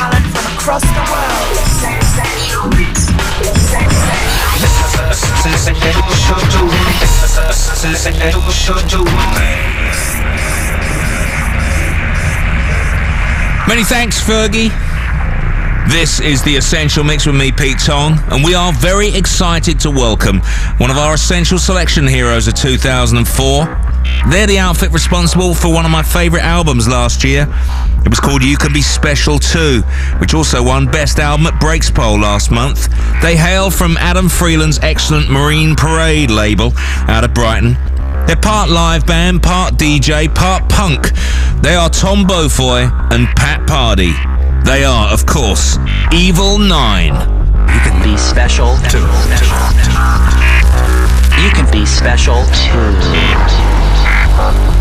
talent from across the world. Many thanks, Fergie. This is the Essential Mix with me, Pete Tong, and we are very excited to welcome one of our Essential Selection heroes of 2004. They're the outfit responsible for one of my favourite albums last year. It was called You Can Be Special Too, which also won Best Album at Breakspoll last month. They hail from Adam Freeland's excellent Marine Parade label out of Brighton. They're part live band, part DJ, part punk. They are Tom Beaufoy and Pat Pardy. They are, of course, Evil Nine. You can be special too. You can be special too.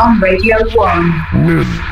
On Radio 1.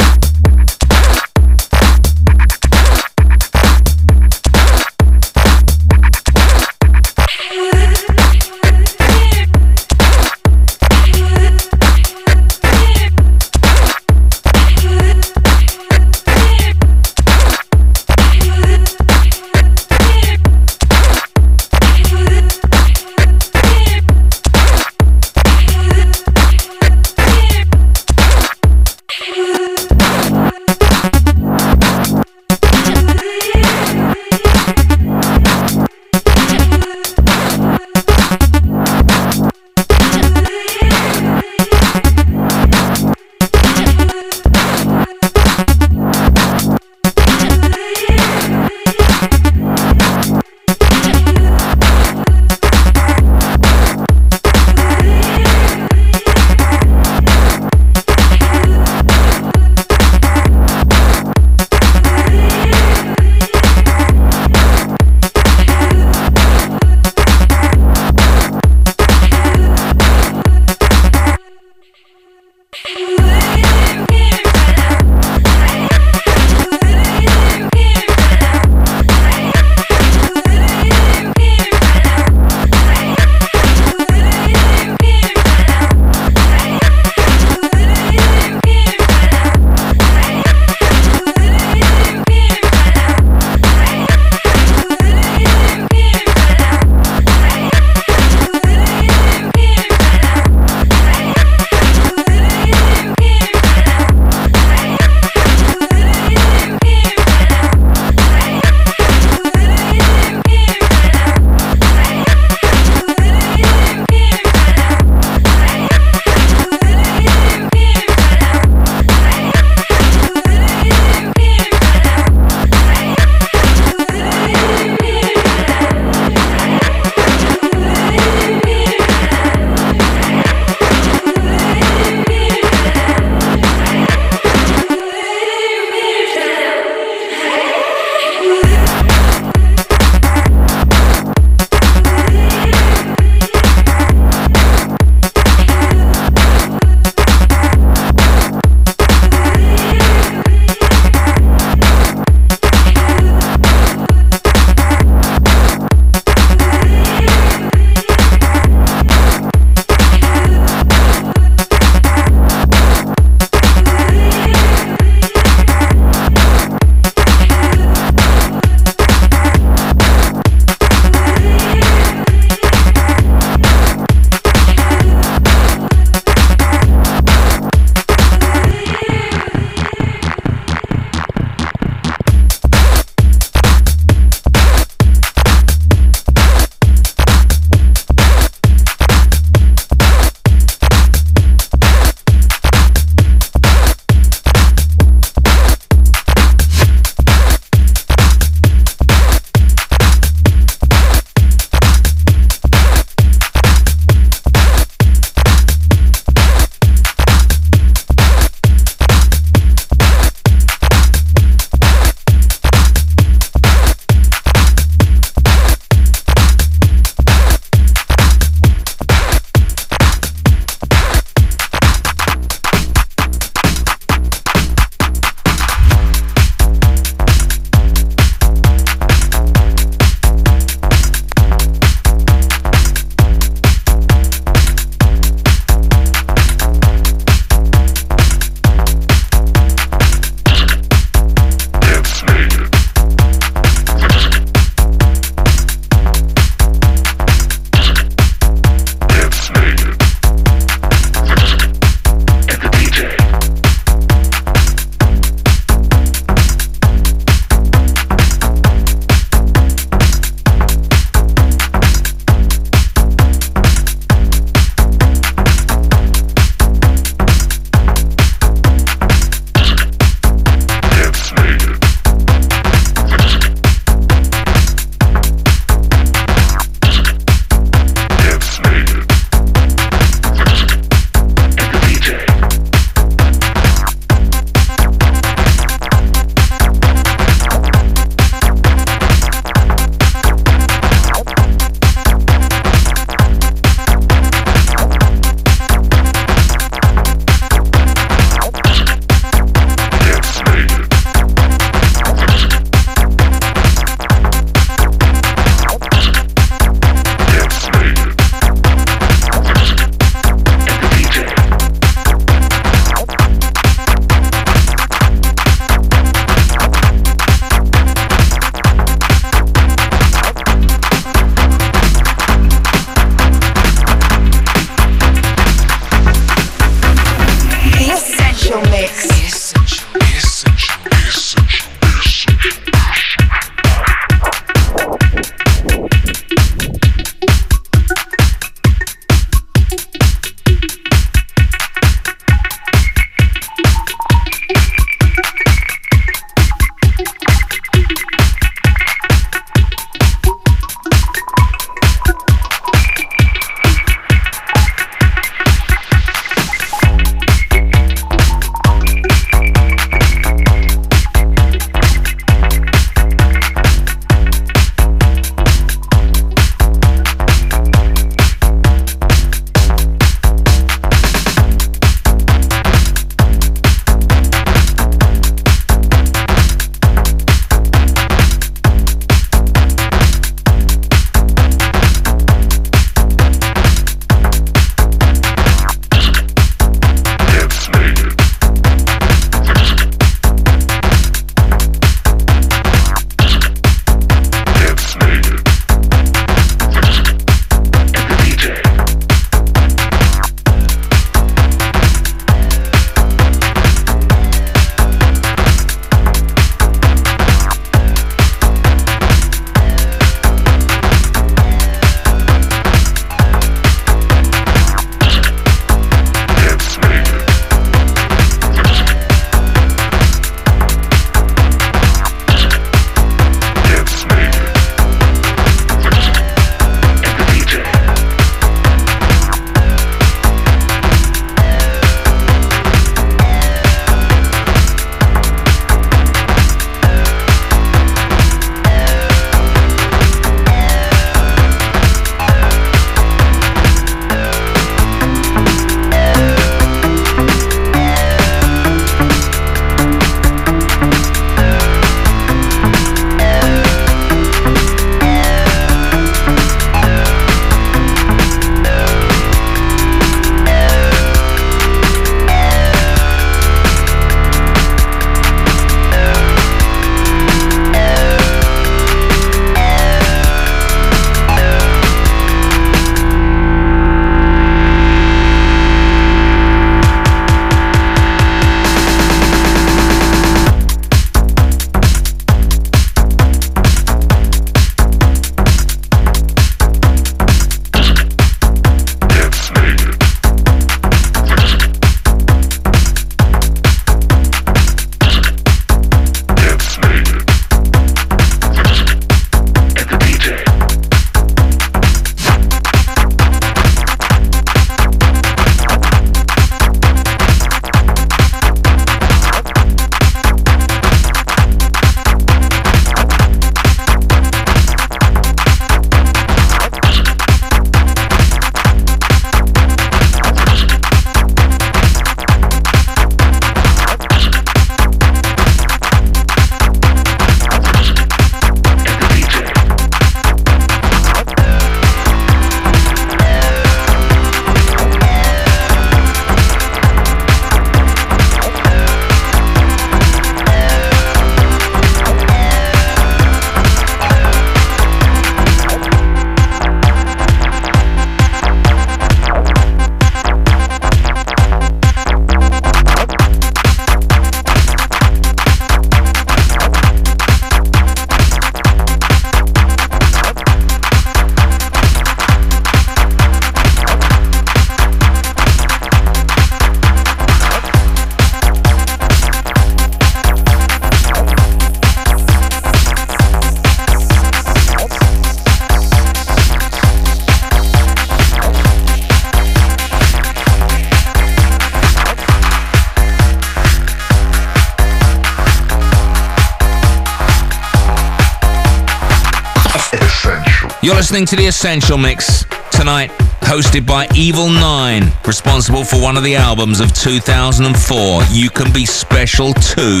Listening to The Essential Mix tonight, hosted by Evil Nine, responsible for one of the albums of 2004, You Can Be Special Too.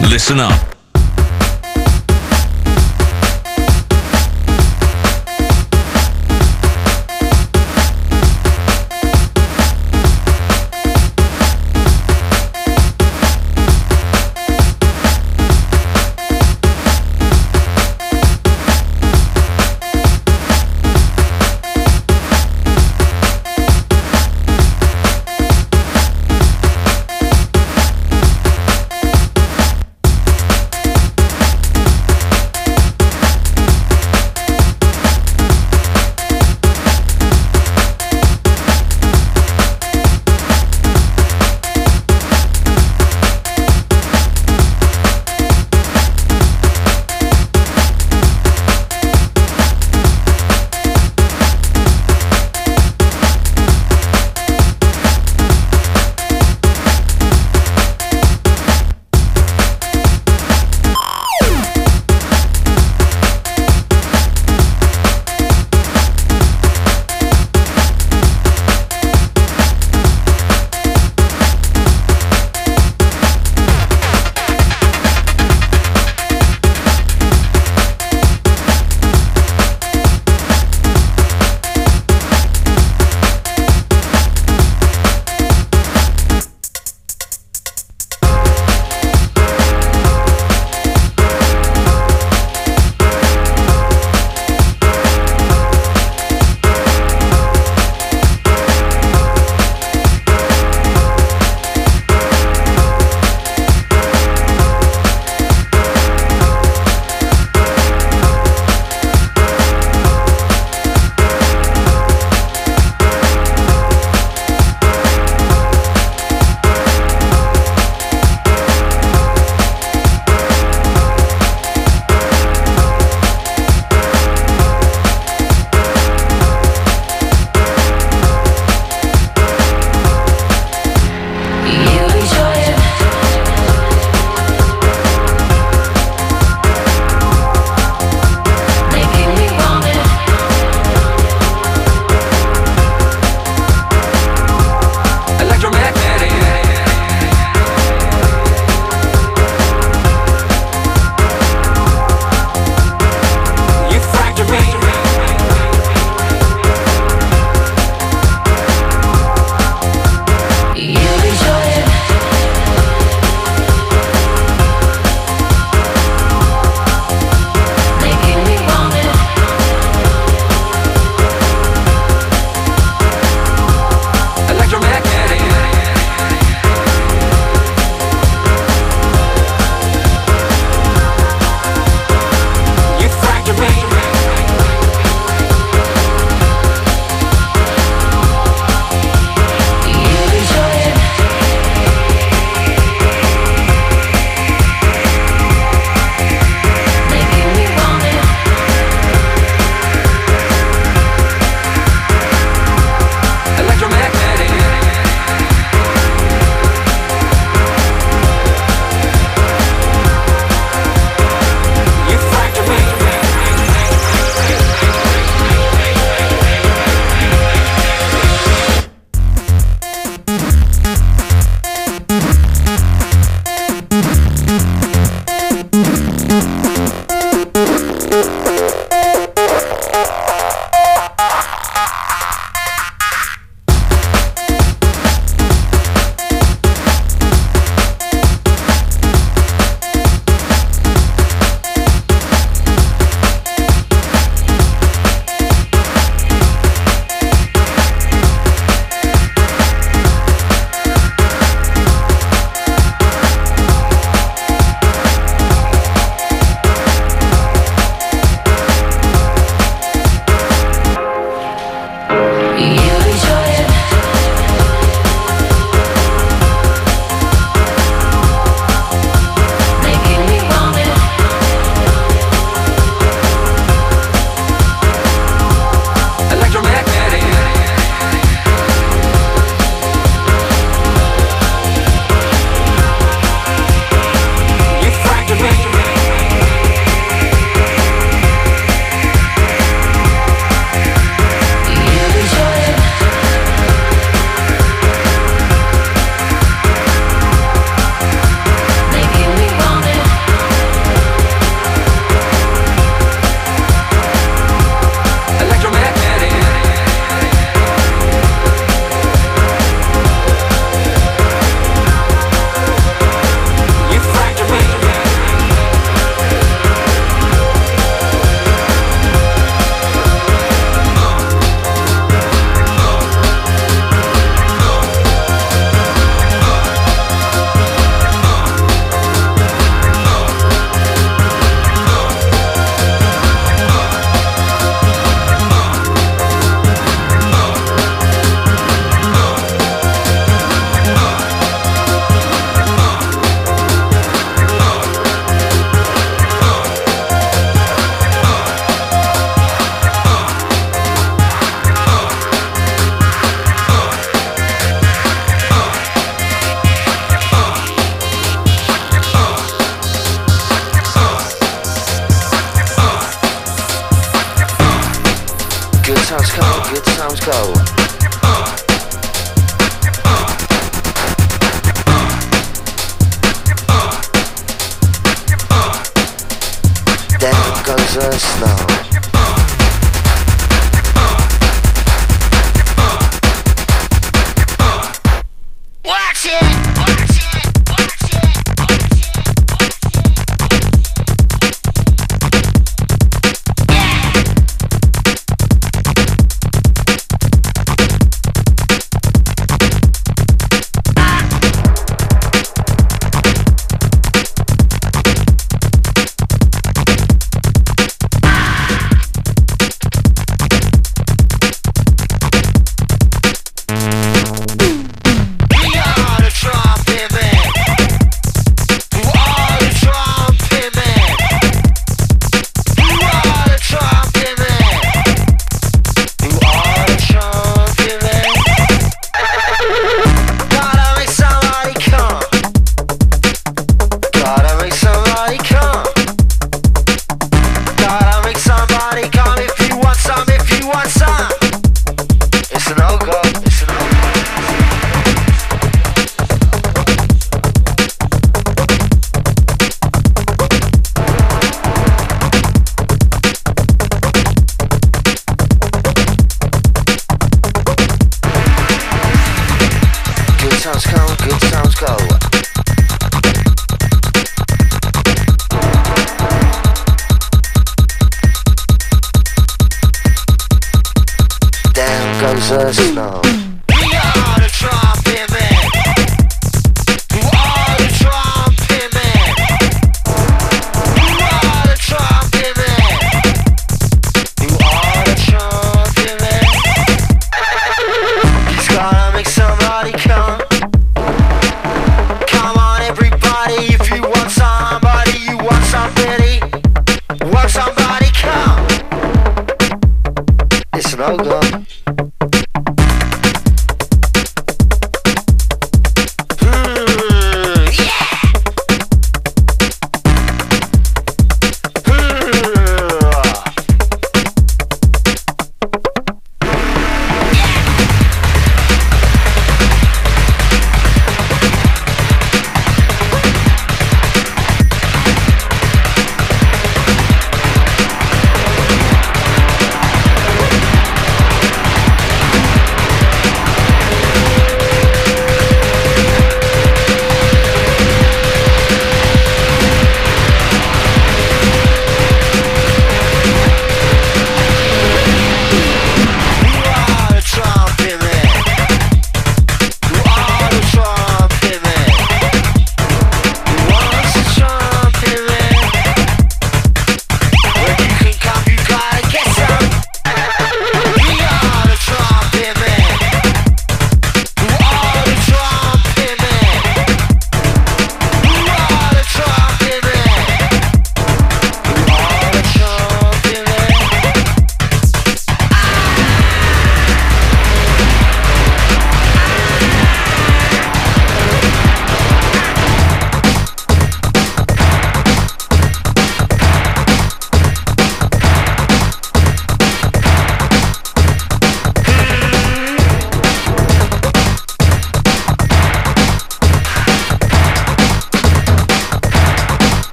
Listen up.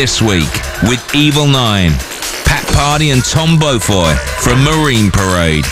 This week with Evil Nine, Pat Pardy and Tom Beaufoy from Marine Parade.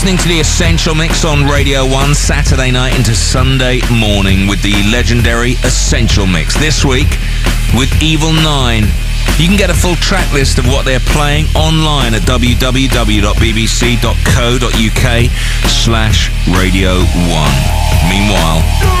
listening to The Essential Mix on Radio 1 Saturday night into Sunday morning with the legendary Essential Mix. This week with Evil 9. You can get a full track list of what they're playing online at www.bbc.co.uk slash Radio 1. Meanwhile...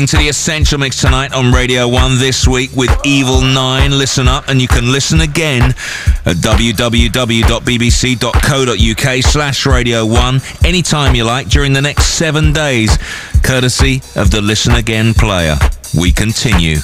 listening to the Essential Mix tonight on Radio 1 this week with Evil 9. Listen up and you can listen again at www.bbc.co.uk slash Radio 1 anytime you like during the next seven days, courtesy of the Listen Again player. We continue.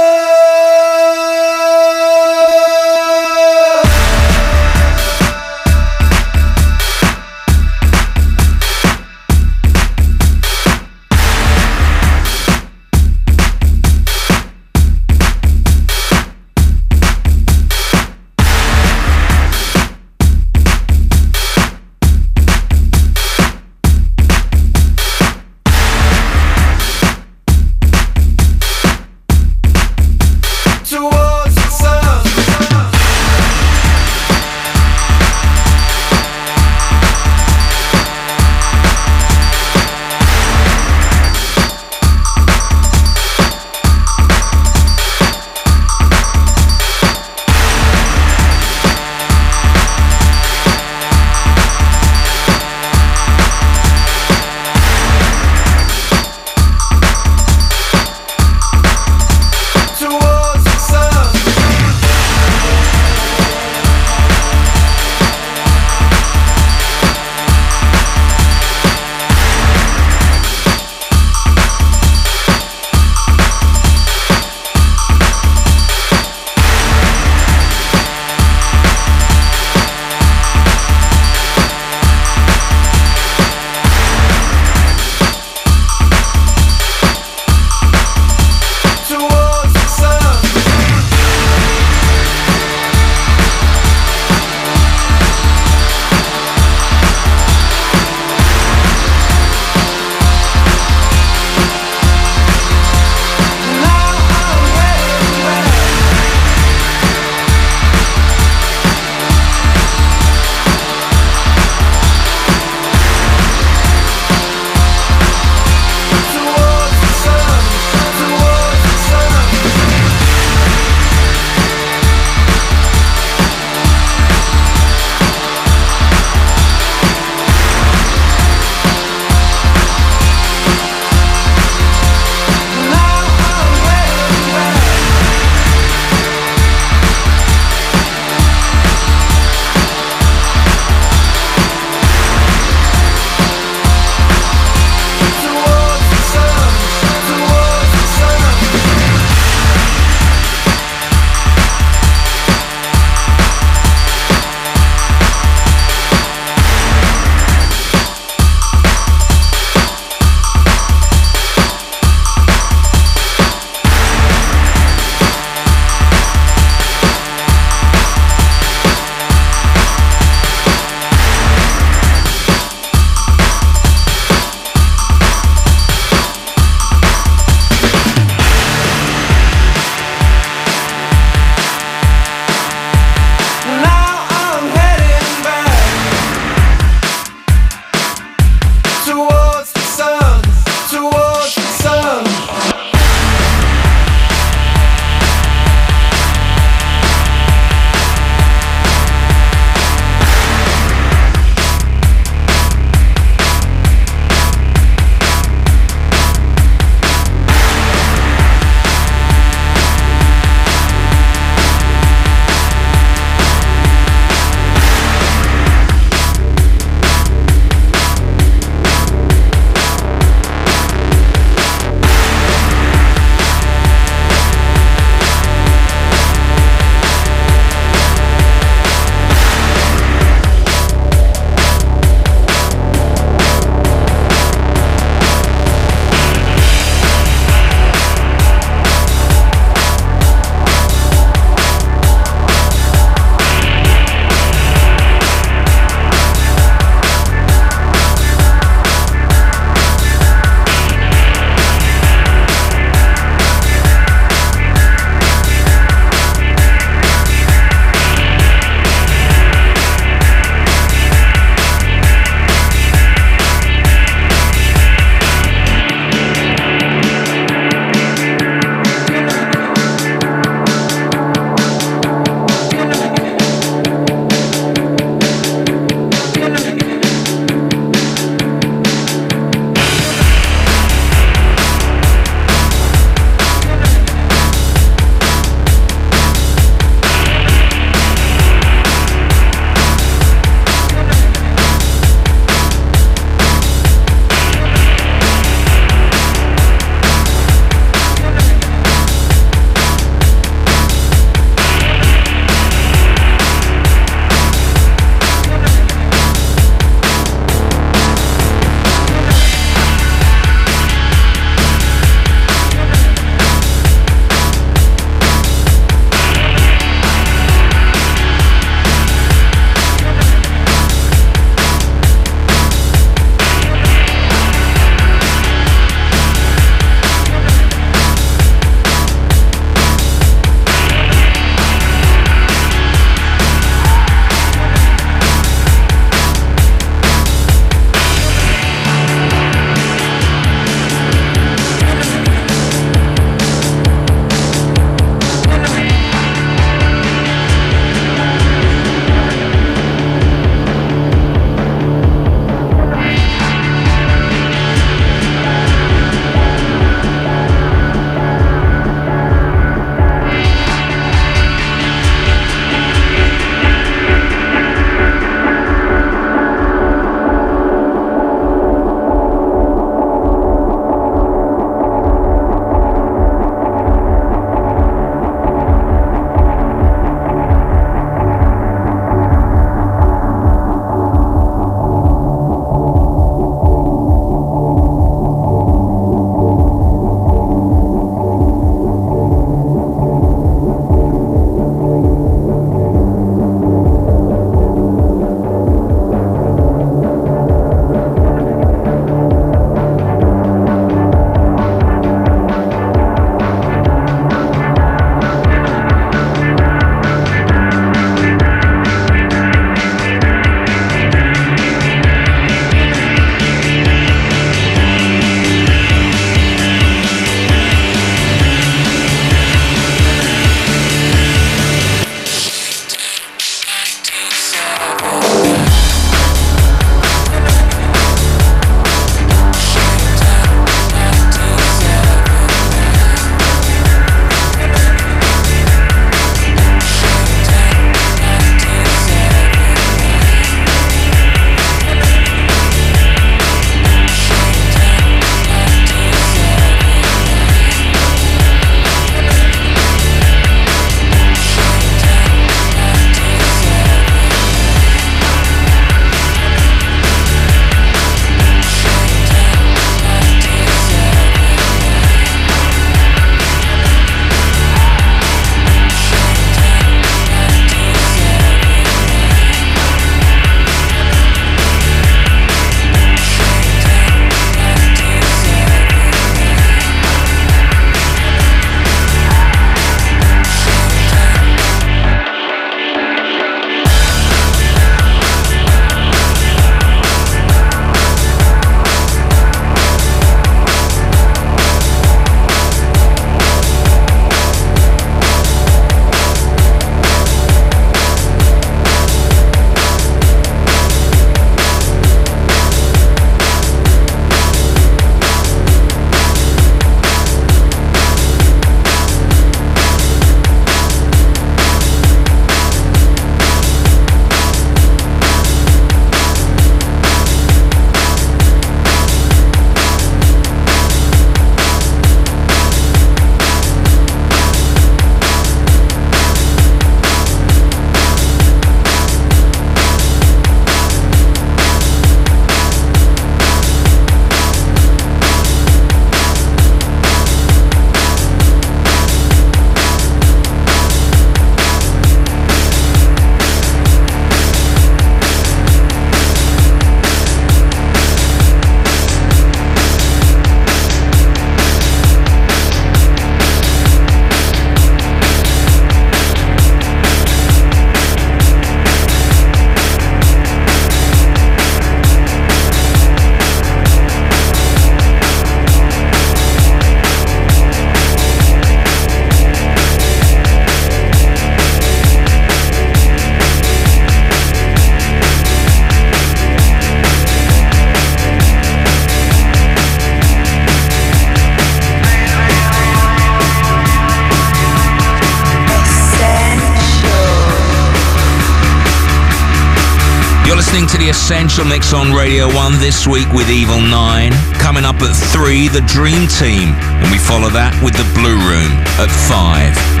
Essential Mix on Radio 1 this week with Evil 9. Coming up at 3, The Dream Team. And we follow that with The Blue Room at 5.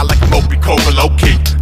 like Moby Cobra low key.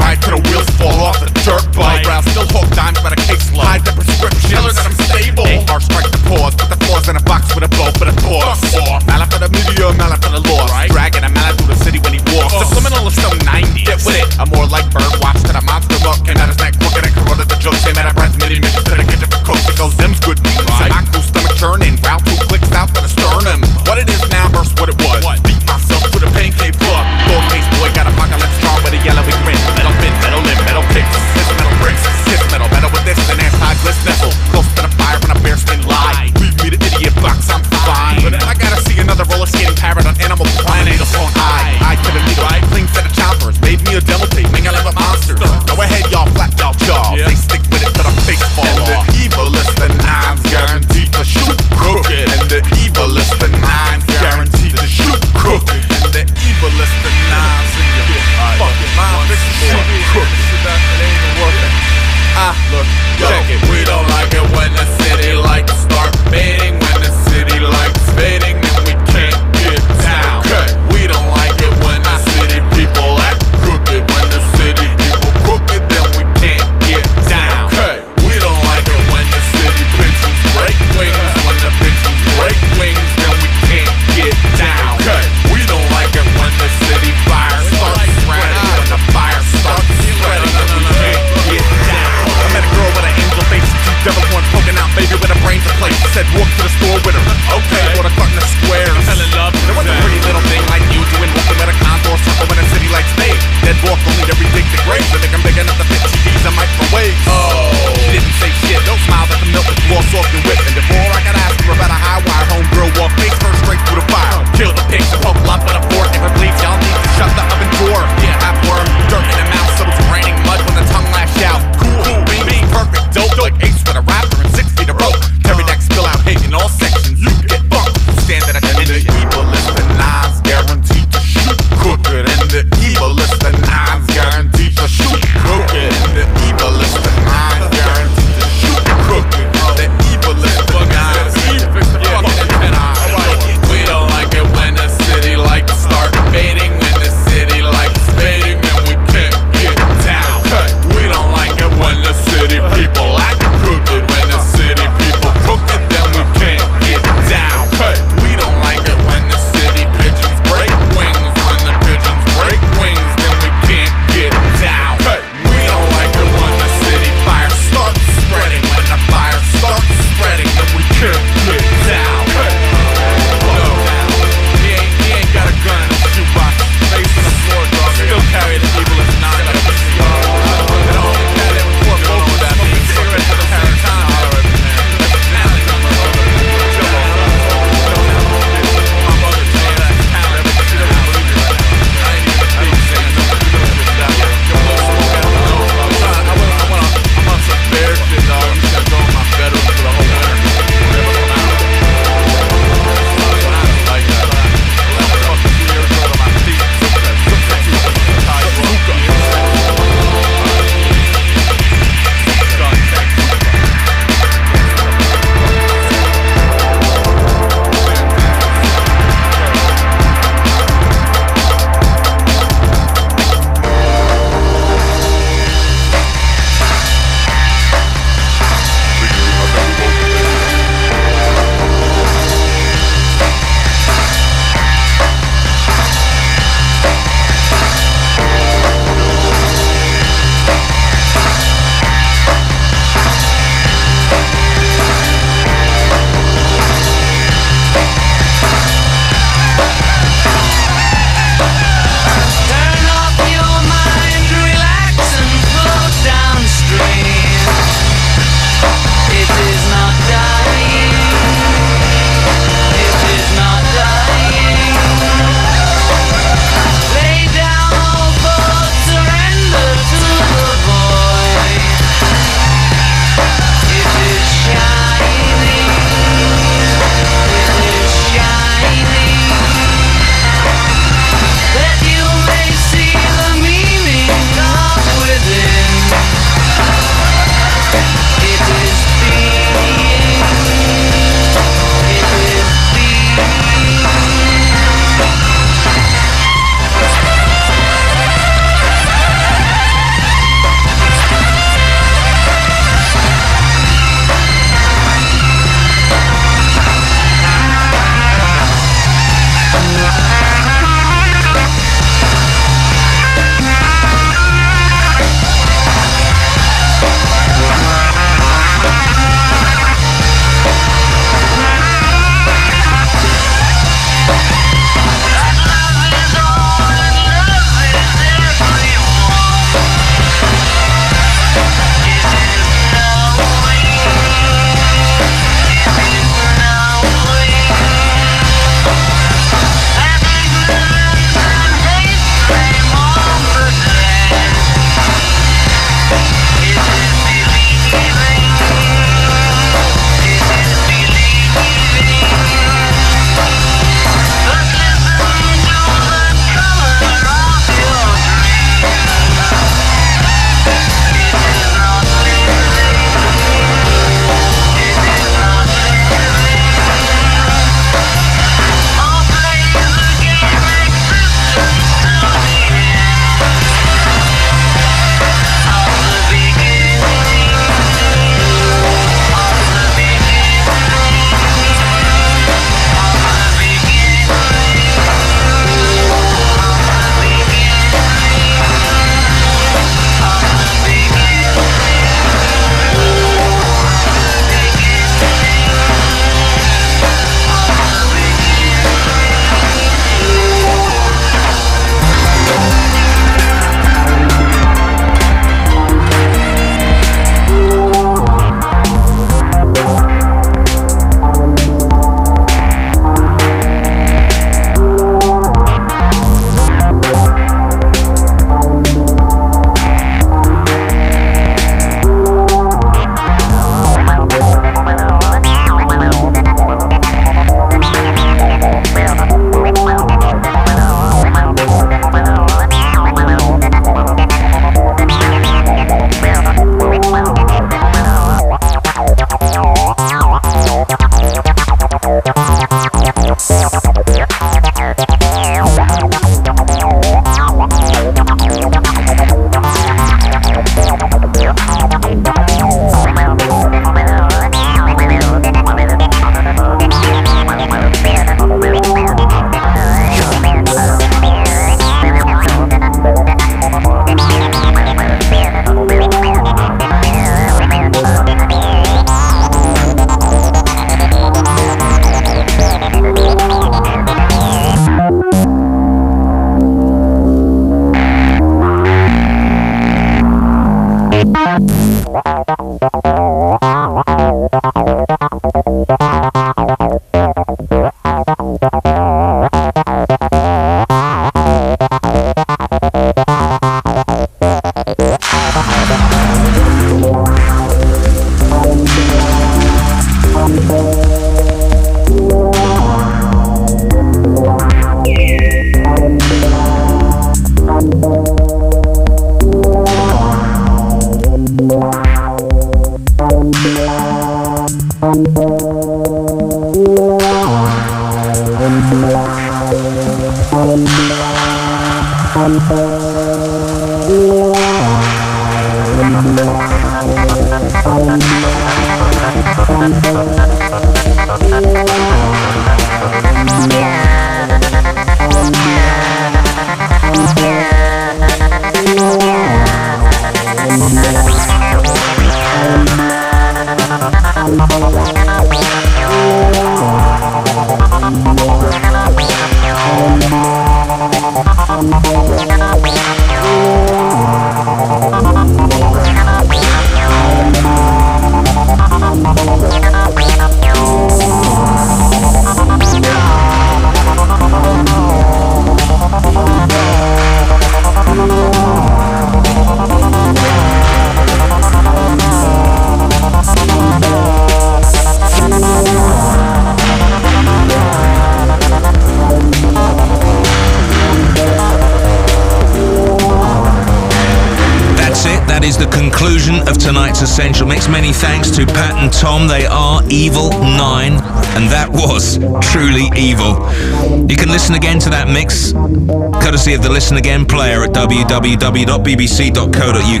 www.bbc.co.uk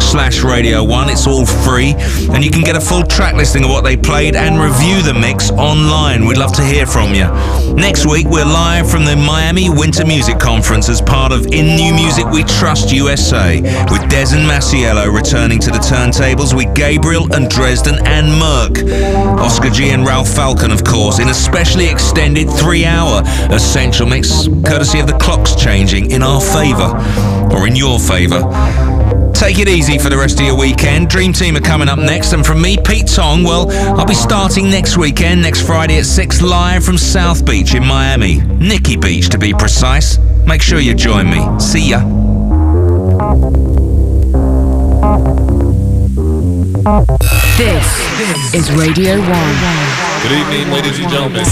slash Radio 1. It's all free, and you can get a full track listing of what they played and review the mix online. We'd love to hear from you. Next week, we're live from the Miami Winter Music Conference as part of In New Music We Trust USA, with Desyn Masiello returning to the turntables with Gabriel and Dresden and Murk. Oscar G and Ralph Falcon, of course, in a specially extended three hour Essential Mix, courtesy of the clocks changing in our favour, or in your favour. Take it easy for the rest of your weekend. Dream Team are coming up next, and from me, Pete Tong, well, I'll be starting next weekend, next Friday at 6, live from South Beach in Miami. Nikki Beach, to be precise. Make sure you join me. See ya. This is Radio 1. Good evening, ladies and gentlemen.